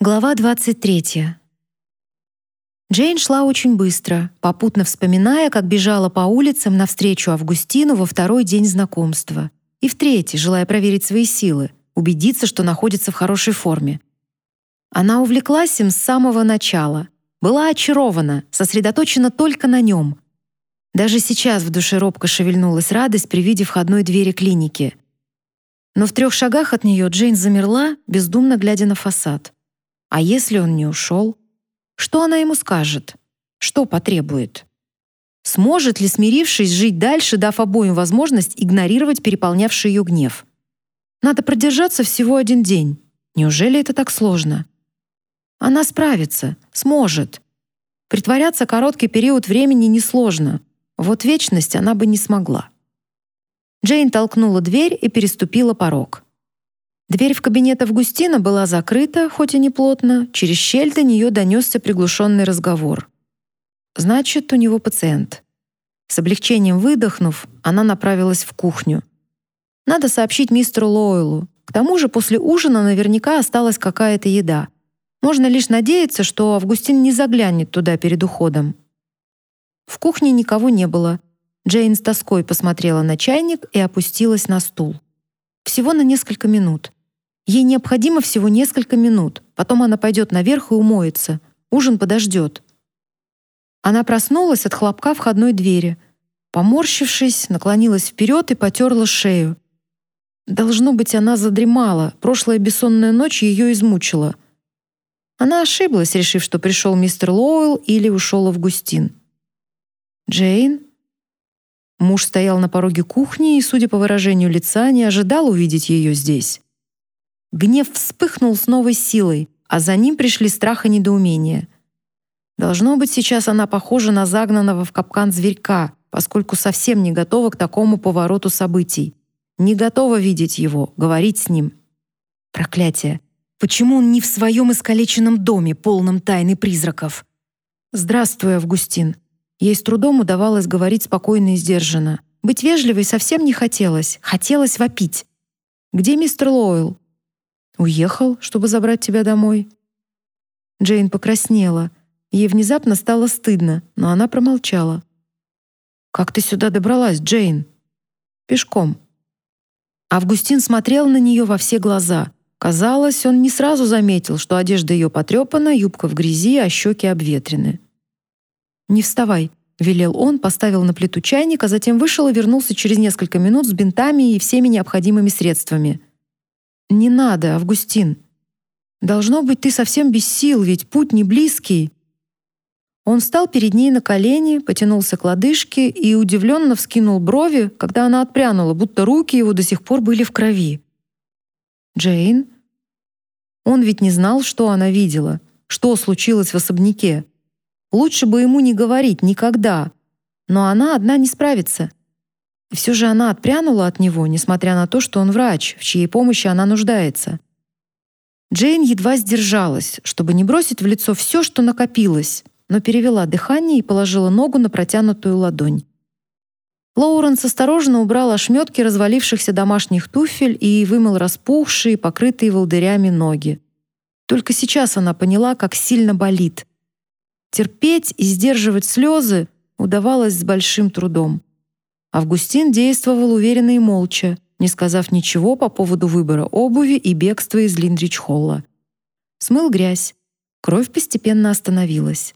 Глава 23. Джейн шла очень быстро, попутно вспоминая, как бежала по улицам навстречу Августину во второй день знакомства и в третий, желая проверить свои силы, убедиться, что находится в хорошей форме. Она увлеклась им с самого начала, была очарована, сосредоточена только на нем. Даже сейчас в душе робко шевельнулась радость при виде входной двери клиники. Но в трех шагах от нее Джейн замерла, бездумно глядя на фасад. А если он не ушел? Что она ему скажет? Что потребует? Сможет ли, смирившись, жить дальше, дав обоим возможность игнорировать переполнявший ее гнев? Надо продержаться всего один день. Неужели это так сложно? Она справится, сможет. Притворяться короткий период времени несложно. Вот вечность она бы не смогла. Джейн толкнула дверь и переступила порог. Дверь в кабинет Августина была закрыта, хоть и не плотно. Через щель до нее донесся приглушенный разговор. Значит, у него пациент. С облегчением выдохнув, она направилась в кухню. Надо сообщить мистеру Лойлу. К тому же после ужина наверняка осталась какая-то еда. Можно лишь надеяться, что Августин не заглянет туда перед уходом. В кухне никого не было. Джейн с тоской посмотрела на чайник и опустилась на стул. Всего на несколько минут. Ей необходимо всего несколько минут. Потом она пойдет наверх и умоется. Ужин подождет. Она проснулась от хлопка входной двери. Поморщившись, наклонилась вперед и потерла шею. Должно быть, она задремала. Прошлая бессонная ночь ее измучила. Она ошиблась, решив, что пришел мистер Лоуэлл или ушел Августин. «Джейн?» Муж стоял на пороге кухни и, судя по выражению лица, не ожидал увидеть ее здесь. Гнев вспыхнул с новой силой, а за ним пришли страх и недоумение. Должно быть, сейчас она похожа на загнанного в капкан зверька, поскольку совсем не готова к такому повороту событий. Не готова видеть его, говорить с ним. Проклятие. Почему он не в своем искалеченном доме, полном тайны призраков? «Здравствуй, Августин». Ей с трудом удавалось говорить спокойно и сдержанно. Быть вежливой совсем не хотелось, хотелось вопить. «Где мистер Лойл?» Уехал, чтобы забрать тебя домой. Джейн покраснела. Ей внезапно стало стыдно, но она промолчала. Как ты сюда добралась, Джейн? Пешком. Августин смотрел на нее во все глаза. Казалось, он не сразу заметил, что одежда ее потрепана, юбка в грязи, а щеки обветрены. «Не вставай», — велел он, поставил на плиту чайник, а затем вышел и вернулся через несколько минут с бинтами и всеми необходимыми средствами. «Не надо, Августин. Должно быть, ты совсем без сил, ведь путь не близкий». Он встал перед ней на колени, потянулся к лодыжке и удивленно вскинул брови, когда она отпрянула, будто руки его до сих пор были в крови. «Джейн?» Он ведь не знал, что она видела, что случилось в особняке. Лучше бы ему не говорить никогда, но она одна не справится. Все же она отпрянула от него, несмотря на то, что он врач, в чьей помощи она нуждается. Джейн едва сдержалась, чтобы не бросить в лицо все, что накопилось, но перевела дыхание и положила ногу на протянутую ладонь. Лоуренс осторожно убрал ошметки развалившихся домашних туфель и вымыл распухшие, покрытые волдырями ноги. Только сейчас она поняла, как сильно болит. Терпеть и сдерживать слезы удавалось с большим трудом. Августин действовал уверенно и молча, не сказав ничего по поводу выбора обуви и бегства из Линдрич-холла. Смыл грязь. Кровь постепенно остановилась.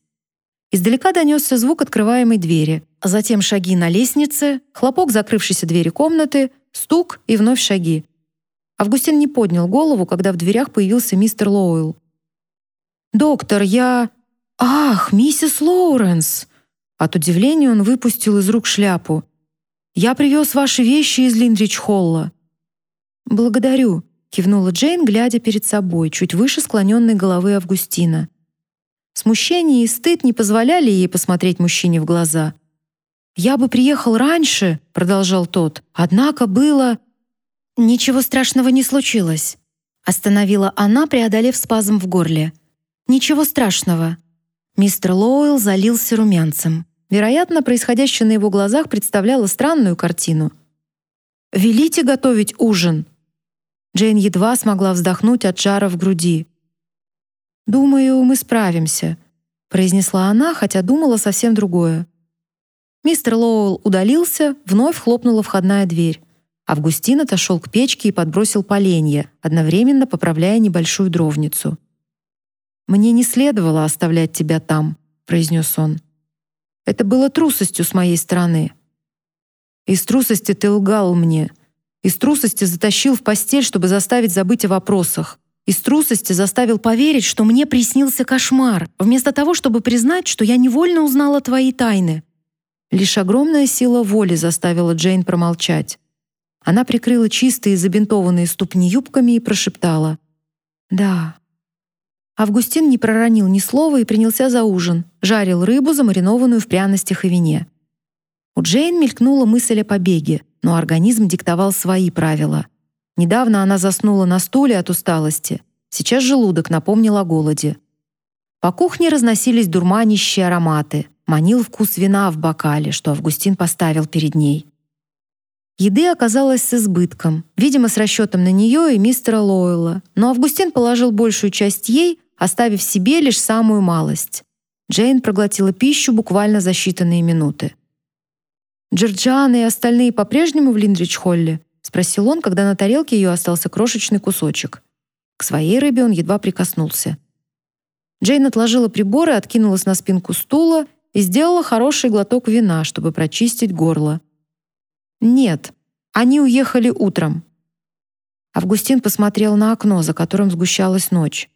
Издалека донесся звук открываемой двери, а затем шаги на лестнице, хлопок закрывшейся двери комнаты, стук и вновь шаги. Августин не поднял голову, когда в дверях появился мистер Лоуэлл. «Доктор, я...» «Ах, миссис Лоуренс!» От удивления он выпустил из рук шляпу. Я привез ваши вещи из Линдрич-холла». «Благодарю», — кивнула Джейн, глядя перед собой, чуть выше склоненной головы Августина. Смущение и стыд не позволяли ей посмотреть мужчине в глаза. «Я бы приехал раньше», — продолжал тот, «однако было...» «Ничего страшного не случилось», — остановила она, преодолев спазм в горле. «Ничего страшного». Мистер Лоуэлл залился румянцем. Вероятно, происходящее на его глазах представляло странную картину. «Велите готовить ужин!» Джейн едва смогла вздохнуть от жара в груди. «Думаю, мы справимся», — произнесла она, хотя думала совсем другое. Мистер Лоуэлл удалился, вновь хлопнула входная дверь. Августин отошел к печке и подбросил поленья, одновременно поправляя небольшую дровницу. «Мне не следовало оставлять тебя там», — произнес он. «Это было трусостью с моей стороны. Из трусости ты лгал мне. Из трусости затащил в постель, чтобы заставить забыть о вопросах. Из трусости заставил поверить, что мне приснился кошмар, вместо того, чтобы признать, что я невольно узнала твои тайны. Лишь огромная сила воли заставила Джейн промолчать. Она прикрыла чистые забинтованные ступни юбками и прошептала: "Да". Августин не проронил ни слова и принялся за ужин. Жарил рыбу, замаринованную в пряностях и вине. У Джейн мелькнула мысль о побеге, но организм диктовал свои правила. Недавно она заснула на стуле от усталости. Сейчас желудок напомнил о голоде. По кухне разносились дурманящие ароматы. Манил вкус вина в бокале, что Августин поставил перед ней. Еды оказалось с избытком, видимо, с расчетом на нее и мистера Лойла, но Августин положил большую часть ей, оставив себе лишь самую малость. Джейн проглотила пищу буквально за считанные минуты. «Джорджиана и остальные по-прежнему в Линдрич-Холле?» — спросил он, когда на тарелке ее остался крошечный кусочек. К своей рыбе он едва прикоснулся. Джейн отложила приборы, откинулась на спинку стула и сделала хороший глоток вина, чтобы прочистить горло. «Нет, они уехали утром». Августин посмотрел на окно, за которым сгущалась ночь.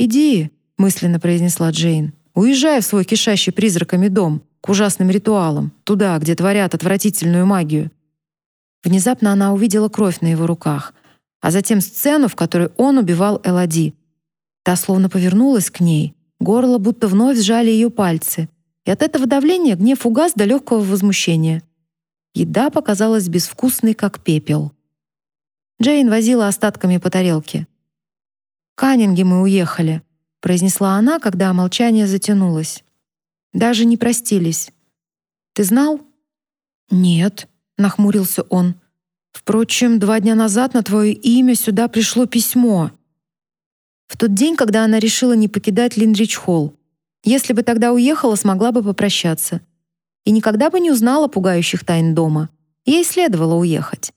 «Иди», — мысленно произнесла Джейн, «уезжай в свой кишащий призраками дом, к ужасным ритуалам, туда, где творят отвратительную магию». Внезапно она увидела кровь на его руках, а затем сцену, в которой он убивал Элади. Та словно повернулась к ней, горло будто вновь сжали ее пальцы, и от этого давления гнев угас до легкого возмущения. Еда показалась безвкусной, как пепел. Джейн возила остатками по тарелке. «Каннинги мы уехали», — произнесла она, когда молчание затянулось. «Даже не простились. Ты знал?» «Нет», нахмурился он. Впрочем, два дня назад на твое имя сюда пришло письмо. В тот день, когда она решила не покидать Линдрич-холл. Если бы тогда уехала, смогла бы попрощаться. И никогда бы не узнала пугающих тайн дома. Ей следовало уехать.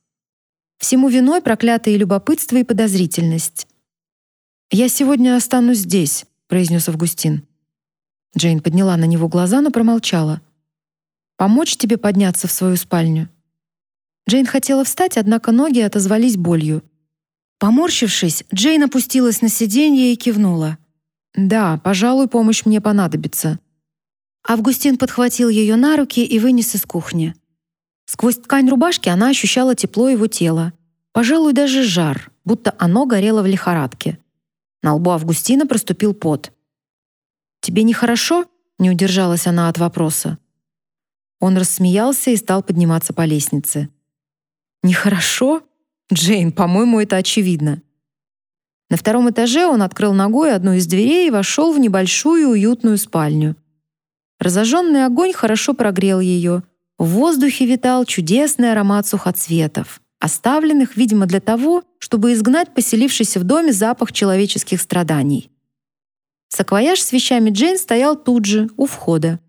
Всему виной проклятое любопытство и подозрительность. «Я сегодня останусь здесь», — произнес Августин. Джейн подняла на него глаза, но промолчала. «Помочь тебе подняться в свою спальню?» Джейн хотела встать, однако ноги отозвались болью. Поморщившись, Джейн опустилась на сиденье и кивнула. «Да, пожалуй, помощь мне понадобится». Августин подхватил ее на руки и вынес из кухни. Сквозь ткань рубашки она ощущала тепло его тела. Пожалуй, даже жар, будто оно горело в лихорадке. На лбу Августина проступил пот. «Тебе нехорошо?» — не удержалась она от вопроса. Он рассмеялся и стал подниматься по лестнице. Нехорошо? Джейн, по-моему, это очевидно. На втором этаже он открыл ногой одну из дверей и вошел в небольшую уютную спальню. Разожженный огонь хорошо прогрел ее. В воздухе витал чудесный аромат сухоцветов, оставленных, видимо, для того, чтобы изгнать поселившийся в доме запах человеческих страданий. Саквояж с вещами Джейн стоял тут же, у входа.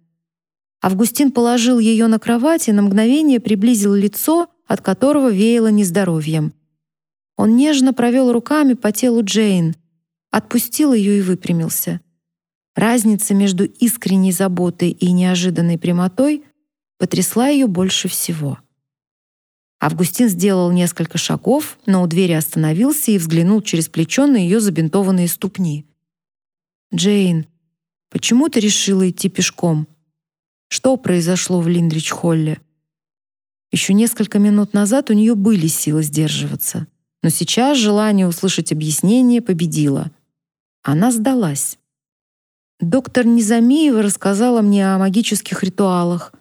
Августин положил ее на кровать и на мгновение приблизил лицо от которого веяло нездоровьем. Он нежно провел руками по телу Джейн, отпустил ее и выпрямился. Разница между искренней заботой и неожиданной прямотой потрясла ее больше всего. Августин сделал несколько шагов, но у двери остановился и взглянул через плечо на ее забинтованные ступни. «Джейн, почему ты решила идти пешком? Что произошло в Линдрич-Холле?» Еще несколько минут назад у нее были силы сдерживаться, но сейчас желание услышать объяснение победило. Она сдалась. Доктор Низамиева рассказала мне о магических ритуалах,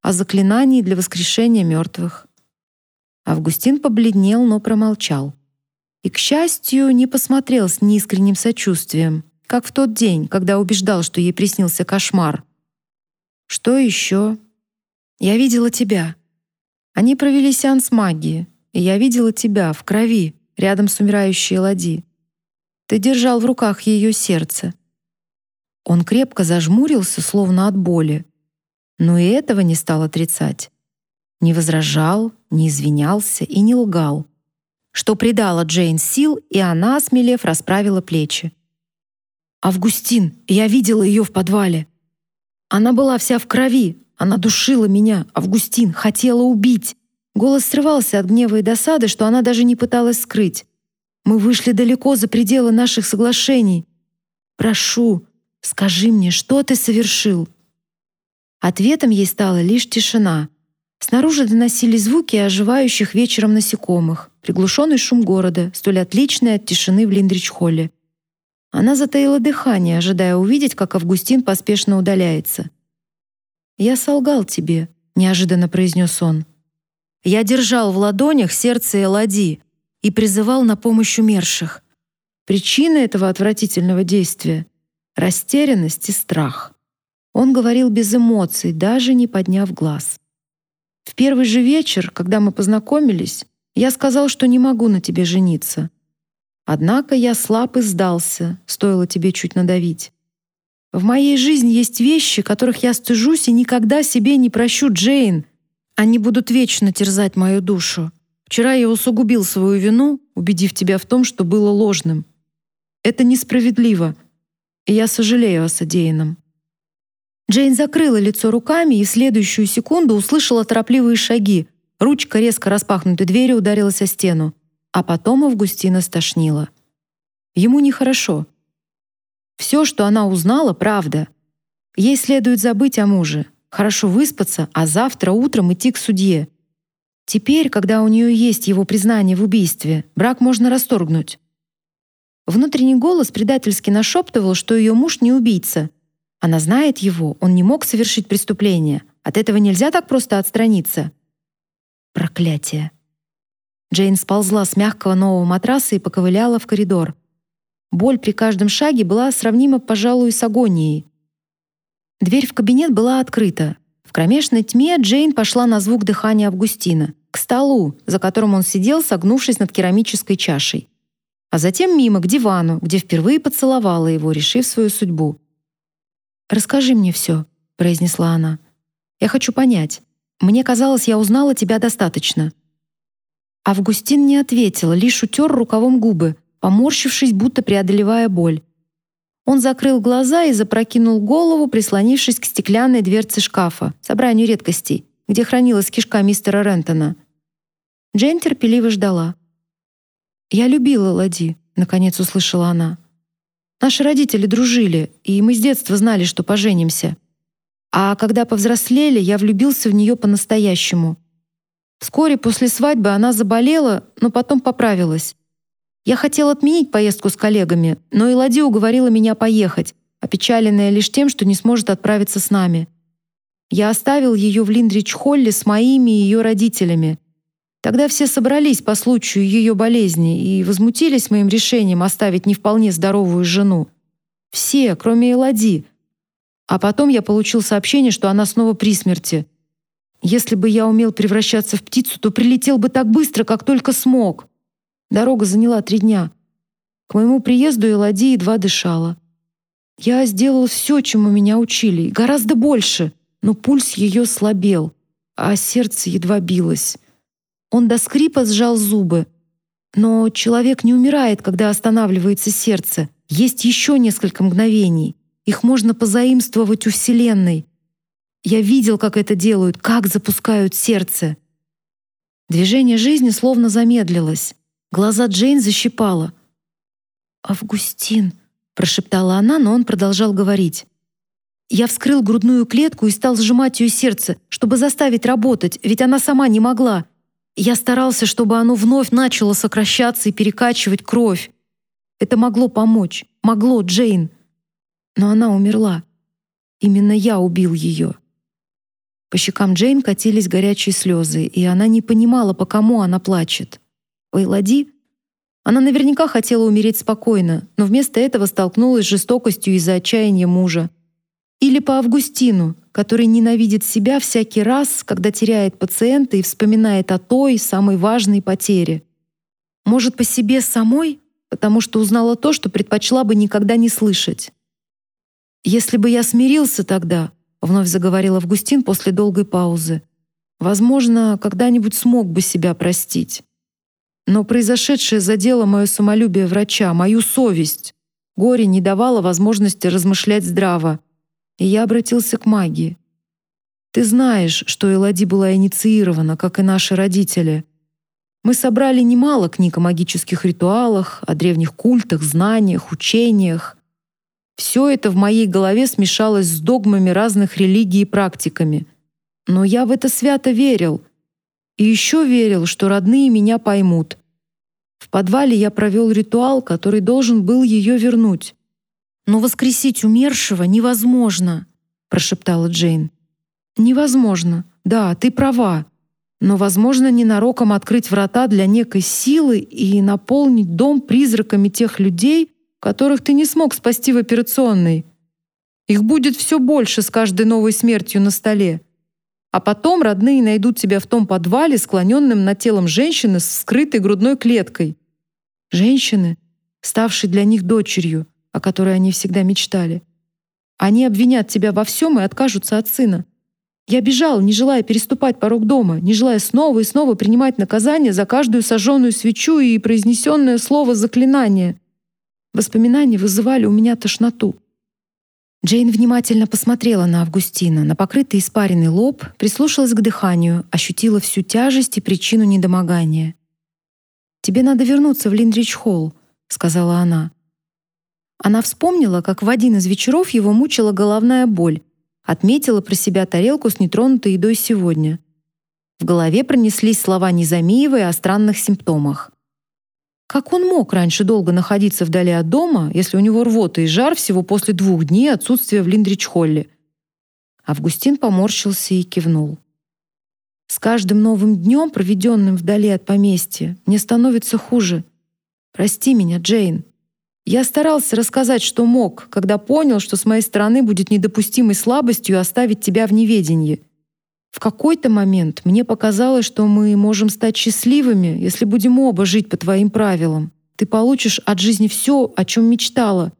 о заклинании для воскрешения мертвых. Августин побледнел, но промолчал. И, к счастью, не посмотрел с неискренним сочувствием, как в тот день, когда убеждал, что ей приснился кошмар. «Что еще?» «Я видела тебя», они провели сеанс магии, и я видела тебя в крови, рядом с умирающей Лади. Ты держал в руках ее сердце. Он крепко зажмурился, словно от боли. Но и этого не стал отрицать. Не возражал, не извинялся и не лгал, что придало Джейн сил, и она, смелев, расправила плечи. «Августин, я видела ее в подвале. Она была вся в крови, она душила меня, Августин, хотела убить. Голос срывался от гнева и досады, что она даже не пыталась скрыть. Мы вышли далеко за пределы наших соглашений. Прошу, скажи мне, что ты совершил?» Ответом ей стала лишь тишина. Снаружи доносились звуки оживающих вечером насекомых, приглушенный шум города, столь отличный от тишины в Линдрич-холле. Она затаила дыхание, ожидая увидеть, как Августин поспешно удаляется. «Я солгал тебе», — неожиданно произнес он. «Я держал в ладонях сердце Элади и призывал на помощь умерших. Причина этого отвратительного действия — растерянность и страх». Он говорил без эмоций, даже не подняв глаз. «В первый же вечер, когда мы познакомились, я сказал, что не могу на тебе жениться. Однако я слаб и сдался, стоило тебе чуть надавить. В моей жизни есть вещи, которых я стыжусь и никогда себе не прощу, Джейн. Они будут вечно терзать мою душу. Вчера я усугубил свою вину, убедив тебя в том, что было ложным. Это несправедливо, и я сожалею о содеянном». Джейн закрыла лицо руками и в следующую секунду услышала торопливые шаги. Ручка резко распахнутой двери ударилась о стену, а потом Августина стошнила. Ему нехорошо. Все, что она узнала, правда. Ей следует забыть о муже, хорошо выспаться, а завтра утром идти к судье. Теперь, когда у нее есть его признание в убийстве, брак можно расторгнуть. Внутренний голос предательски нашептывал, что ее муж не убийца. Она знает его, он не мог совершить преступление. От этого нельзя так просто отстраниться. Проклятие. Джейн сползла с мягкого нового матраса и поковыляла в коридор. Боль при каждом шаге была сравнима, пожалуй, с агонией. Дверь в кабинет была открыта. В кромешной тьме Джейн пошла на звук дыхания Августина, к столу, за которым он сидел, согнувшись над керамической чашей. А затем мимо, к дивану, где впервые поцеловала его, решив свою судьбу. «Расскажи мне все», — произнесла она. «Я хочу понять. Мне казалось, я узнала тебя достаточно». Августин не ответил, лишь утер рукавом губы, поморщившись, будто преодолевая боль. Он закрыл глаза и запрокинул голову, прислонившись к стеклянной дверце шкафа, собранию редкостей, где хранилась кишка мистера Рентона. Джейн терпеливо ждала. «Я любила Лади», — наконец услышала она. «Наши родители дружили, и мы с детства знали, что поженимся. А когда повзрослели, я влюбился в нее по-настоящему. Вскоре после свадьбы она заболела, но потом поправилась. Я хотел отменить поездку с коллегами, но Илади уговорила меня поехать, опечаленная лишь тем, что не сможет отправиться с нами. Я оставил ее в Линдрич-Холле с моими и ее родителями. Тогда все собрались по случаю ее болезни и возмутились моим решением оставить не вполне здоровую жену. Все, кроме Элади. А потом я получил сообщение, что она снова при смерти. Если бы я умел превращаться в птицу, то прилетел бы так быстро, как только смог. Дорога заняла три дня. К моему приезду Элоди едва дышала. Я сделал все, чему меня учили, гораздо больше, но пульс ее слабел, а сердце едва билось. Он до скрипа сжал зубы. Но человек не умирает, когда останавливается сердце. Есть еще несколько мгновений. Их можно позаимствовать у Вселенной. Я видел, как это делают, как запускают сердце. Движение жизни словно замедлилось. Глаза Джейн защипало. «Августин», — прошептала она, но он продолжал говорить. Я вскрыл грудную клетку и стал сжимать ее сердце, чтобы заставить работать, ведь она сама не могла. Я старался, чтобы оно вновь начало сокращаться и перекачивать кровь. Это могло помочь. Могло, Джейн. Но она умерла. Именно я убил ее. По щекам Джейн катились горячие слезы, и она не понимала, по кому она плачет. По Эллади она наверняка хотела умереть спокойно, но вместо этого столкнулась с жестокостью из-за отчаяния мужа. Или по Августину, который ненавидит себя всякий раз, когда теряет пациента и вспоминает о той, самой важной потере. Может, по себе самой? потому что узнала то, что предпочла бы никогда не слышать. Если бы я смирился тогда, вновь заговорил Августин после долгой паузы, возможно, когда-нибудь смог бы себя простить. Но произошедшее задело мое самолюбие врача, мою совесть. Горе не давало возможности размышлять здраво, и я обратился к магии. Ты знаешь, что Элади была инициирована, как и наши родители. Мы собрали немало книг о магических ритуалах, о древних культах, знаниях, учениях. Все это в моей голове смешалось с догмами разных религий и практиками. Но я в это свято верил. И еще верил, что родные меня поймут. В подвале я провел ритуал, который должен был ее вернуть. «Но воскресить умершего невозможно», — прошептала Джейн. «Невозможно. Да, ты права. Но возможно ненароком открыть врата для некой силы и наполнить дом призраками тех людей, которых ты не смог спасти в операционной. Их будет все больше с каждой новой смертью на столе. А потом родные найдут тебя в том подвале, склоненным над телом женщины с скрытой грудной клеткой. Женщины, ставшей для них дочерью, о которой они всегда мечтали. Они обвинят тебя во всем и откажутся от сына. Я бежал, не желая переступать порог дома, не желая снова и снова принимать наказание за каждую сожженную свечу и произнесенное слово заклинание. Воспоминания вызывали у меня тошноту. Джейн внимательно посмотрела на Августина, на покрытый испаренный лоб, прислушалась к дыханию, ощутила всю тяжесть и причину недомогания. «Тебе надо вернуться в Линдрич-холл», — сказала она. Она вспомнила, как в один из вечеров его мучила головная боль, отметила про себя тарелку с нетронутой едой сегодня. В голове пронеслись слова Незамиевой о странных симптомах. Как он мог раньше долго находиться вдали от дома, если у него рвота и жар всего после двух дней отсутствия в Линдрич-холле? Августин поморщился и кивнул. С каждым новым днем, проведенным вдали от поместья, мне становится хуже. Прости меня, Джейн. Я старался рассказать, что мог, когда понял, что с моей стороны будет недопустимой слабостью оставить тебя в неведении. В какой-то момент мне показалось, что мы можем стать счастливыми, если будем оба жить по твоим правилам. Ты получишь от жизни все, о чем мечтала.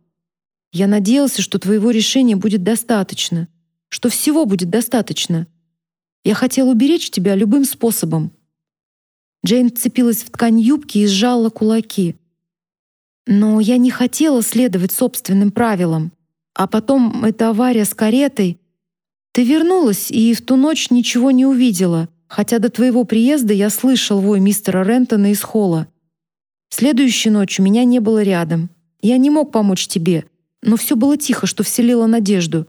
Я надеялся, что твоего решения будет достаточно, что всего будет достаточно. Я хотел уберечь тебя любым способом. Джейн вцепилась в ткань юбки и сжала кулаки. Но я не хотела следовать собственным правилам. А потом эта авария с каретой. Ты вернулась и в ту ночь ничего не увидела, хотя до твоего приезда я слышал вой мистера Рентона из холла. Следующей ночью меня не было рядом. Я не мог помочь тебе, но все было тихо, что вселило надежду.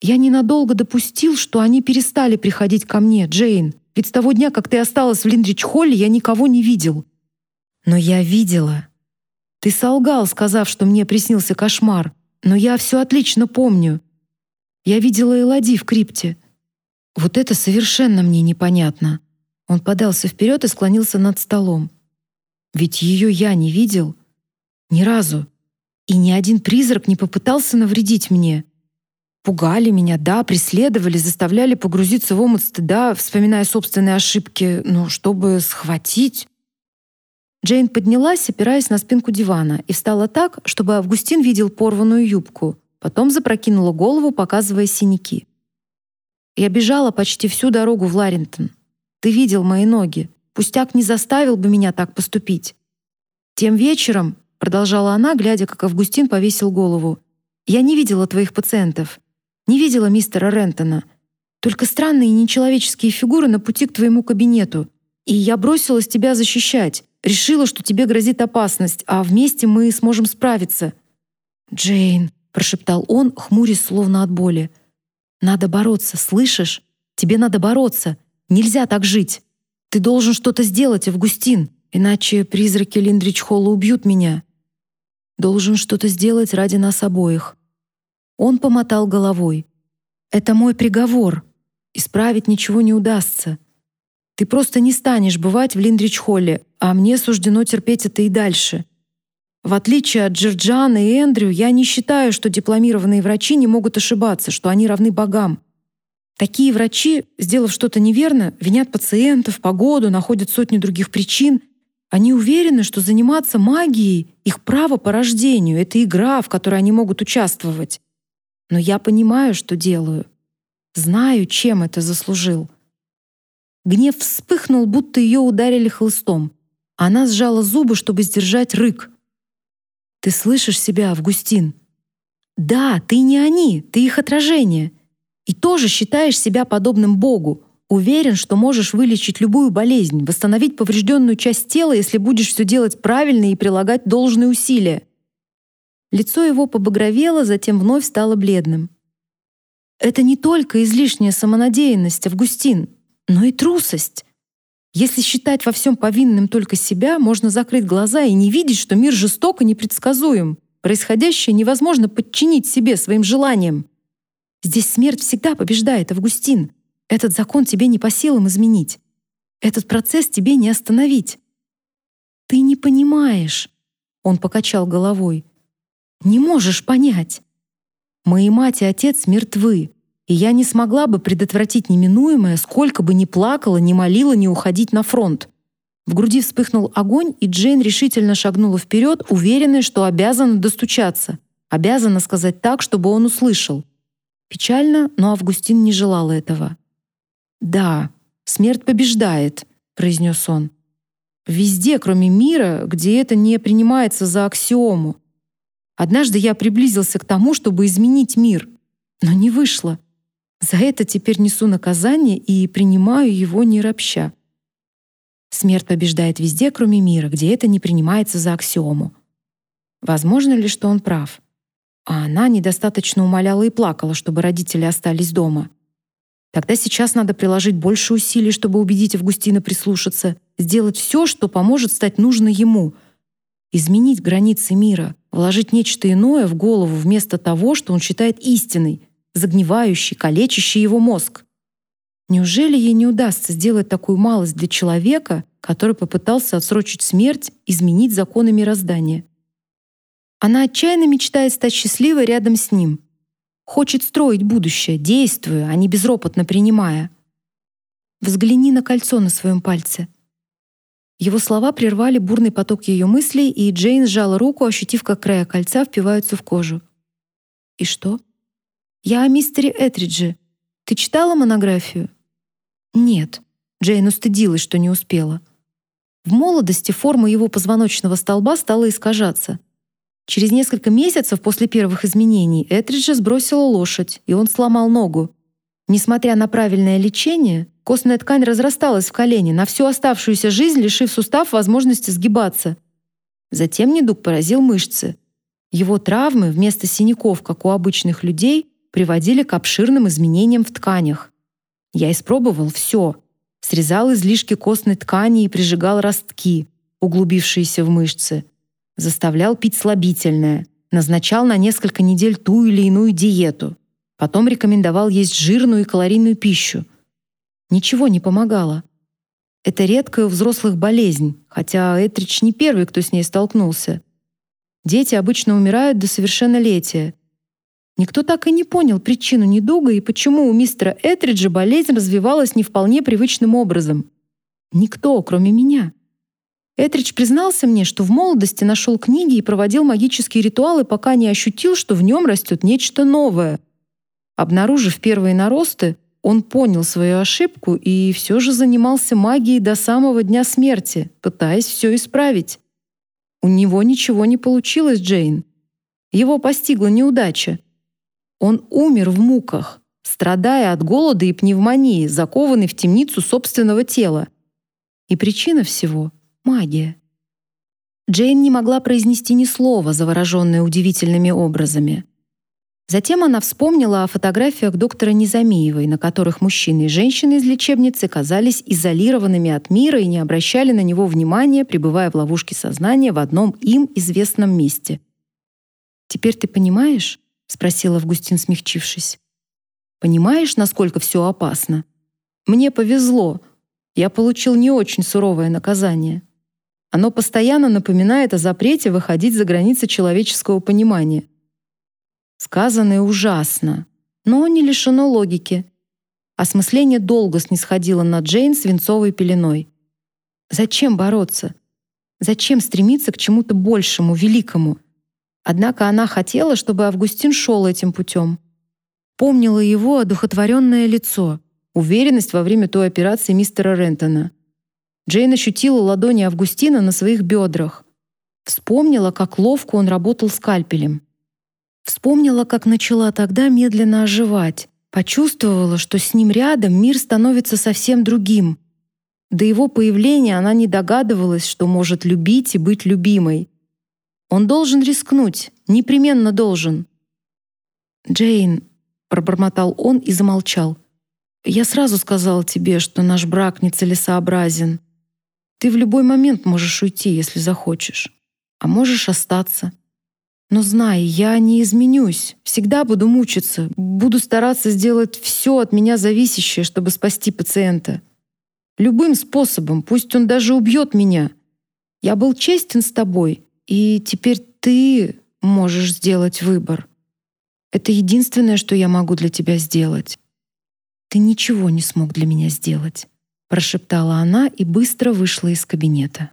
Я ненадолго допустил, что они перестали приходить ко мне, Джейн. Ведь с того дня, как ты осталась в Линдрич-холле, я никого не видел. Но я видела. Ты солгал, сказав, что мне приснился кошмар, но я все отлично помню. Я видела Элади в крипте. Вот это совершенно мне непонятно. Он подался вперед и склонился над столом. Ведь ее я не видел ни разу, и ни один призрак не попытался навредить мне. Пугали меня, да, преследовали, заставляли погрузиться в омут стыда, вспоминая собственные ошибки, но чтобы схватить... Джейн поднялась, опираясь на спинку дивана, и встала так, чтобы Августин видел порванную юбку. Потом запрокинула голову, показывая синяки. Я бежала почти всю дорогу в Ларинтон. Ты видел мои ноги. Пустяк не заставил бы меня так поступить. Тем вечером, продолжала она, глядя, как Августин повесил голову, я не видела твоих пациентов. Не видела мистера Рентона. Только странные нечеловеческие фигуры на пути к твоему кабинету. И я бросилась тебя защищать. Решила, что тебе грозит опасность, а вместе мы сможем справиться. Джейн, прошептал он, хмурясь словно от боли. Надо бороться, слышишь? Тебе надо бороться. Нельзя так жить. Ты должен что-то сделать, Августин, иначе призраки Линдрич-Холла убьют меня. Должен что-то сделать ради нас обоих. Он помотал головой. Это мой приговор. Исправить ничего не удастся. Ты просто не станешь бывать в Линдрич-Холле, а мне суждено терпеть это и дальше. В отличие от Джорджана и Эндрю, я не считаю, что дипломированные врачи не могут ошибаться, что они равны богам. Такие врачи, сделав что-то неверно, винят пациентов, погоду, находят сотни других причин, Они уверены, что заниматься магией — их право по рождению, это игра, в которой они могут участвовать. Но я понимаю, что делаю. Знаю, чем это заслужил. Гнев вспыхнул, будто ее ударили хлыстом. Она сжала зубы, чтобы сдержать рык. «Ты слышишь себя, Августин?» «Да, ты не они, ты их отражение. И тоже считаешь себя подобным Богу, уверен, что можешь вылечить любую болезнь, восстановить поврежденную часть тела, если будешь все делать правильно и прилагать должные усилия». Лицо его побагровело, затем вновь стало бледным. «Это не только излишняя самонадеянность, Августин но и трусость. Если считать во всем повинным только себя, можно закрыть глаза и не видеть, что мир жесток и непредсказуем. Происходящее невозможно подчинить себе своим желаниям. Здесь смерть всегда побеждает, Августин. Этот закон тебе не по силам изменить. Этот процесс тебе не остановить. Ты не понимаешь, он покачал головой. Не можешь понять. Мои мать и отец мертвы и я не смогла бы предотвратить неминуемое, сколько бы ни плакала, ни молила не уходить на фронт. В груди вспыхнул огонь, и Джейн решительно шагнула вперед, уверенная, что обязана достучаться, обязана сказать так, чтобы он услышал. Печально, но Августин не желал этого. «Да, смерть побеждает», — произнес он. «Везде, кроме мира, где это не принимается за аксиому. Однажды я приблизился к тому, чтобы изменить мир, но не вышло. За это теперь несу наказание и принимаю его не ропща. Смерть побеждает везде, кроме мира, где это не принимается за аксиому. Возможно ли, что он прав? А она недостаточно умоляла и плакала, чтобы родители остались дома. Тогда сейчас надо приложить больше усилий, чтобы убедить Августина прислушаться, сделать все, что поможет стать нужной ему, изменить границы мира, вложить нечто иное в голову вместо того, что он считает истиной — загнивающий, калечащий его мозг. Неужели ей не удастся сделать такую малость для человека, который попытался отсрочить смерть, изменить законы мироздания? Она отчаянно мечтает стать счастливой рядом с ним. Хочет строить будущее, действуя, а не безропотно принимая. Взгляни на кольцо на своем пальце. Его слова прервали бурный поток ее мыслей, и Джейн сжала руку, ощутив, как края кольца впиваются в кожу. И что? «Я о мистере Этридже. Ты читала монографию?» «Нет». Джейн устыдилась, что не успела. В молодости форма его позвоночного столба стала искажаться. Через несколько месяцев после первых изменений Этриджа сбросила лошадь, и он сломал ногу. Несмотря на правильное лечение, костная ткань разрасталась в колене, на всю оставшуюся жизнь лишив сустав возможности сгибаться. Затем недуг поразил мышцы. Его травмы вместо синяков, как у обычных людей, приводили к обширным изменениям в тканях. Я испробовал все. Срезал излишки костной ткани и прижигал ростки, углубившиеся в мышцы. Заставлял пить слабительное. Назначал на несколько недель ту или иную диету. Потом рекомендовал есть жирную и калорийную пищу. Ничего не помогало. Это редкая у взрослых болезнь, хотя Этрич не первый, кто с ней столкнулся. Дети обычно умирают до совершеннолетия, Никто так и не понял причину недуга и почему у мистера Этриджа болезнь развивалась не вполне привычным образом. Никто, кроме меня. Этридж признался мне, что в молодости нашел книги и проводил магические ритуалы, пока не ощутил, что в нем растет нечто новое. Обнаружив первые наросты, он понял свою ошибку и все же занимался магией до самого дня смерти, пытаясь все исправить. У него ничего не получилось, Джейн. Его постигла неудача, он умер в муках, страдая от голода и пневмонии, закованный в темницу собственного тела. И причина всего — магия. Джейн не могла произнести ни слова, завороженная удивительными образами. Затем она вспомнила о фотографиях доктора Незамиевой, на которых мужчины и женщины из лечебницы казались изолированными от мира и не обращали на него внимания, пребывая в ловушке сознания в одном им известном месте. «Теперь ты понимаешь?» — спросил Августин, смягчившись. «Понимаешь, насколько все опасно? Мне повезло. Я получил не очень суровое наказание. Оно постоянно напоминает о запрете выходить за границы человеческого понимания. Сказанное ужасно, но не лишено логики. Осмысление долго снисходило на Джейн свинцовой пеленой. Зачем бороться? Зачем стремиться к чему-то большему, великому? Однако она хотела, чтобы Августин шел этим путем. Помнила его одухотворенное лицо, уверенность во время той операции мистера Рентона. Джейн ощутила ладони Августина на своих бедрах. Вспомнила, как ловко он работал скальпелем. Вспомнила, как начала тогда медленно оживать. Почувствовала, что с ним рядом мир становится совсем другим. До его появления она не догадывалась, что может любить и быть любимой. Он должен рискнуть, непременно должен. «Джейн», — пробормотал он и замолчал. «Я сразу сказал тебе, что наш брак нецелесообразен. Ты в любой момент можешь уйти, если захочешь, а можешь остаться. Но знай, я не изменюсь, всегда буду мучиться, буду стараться сделать все от меня зависящее, чтобы спасти пациента. Любым способом, пусть он даже убьет меня. Я был честен с тобой, и теперь ты можешь сделать выбор. Это единственное, что я могу для тебя сделать. Ты ничего не смог для меня сделать, прошептала она и быстро вышла из кабинета.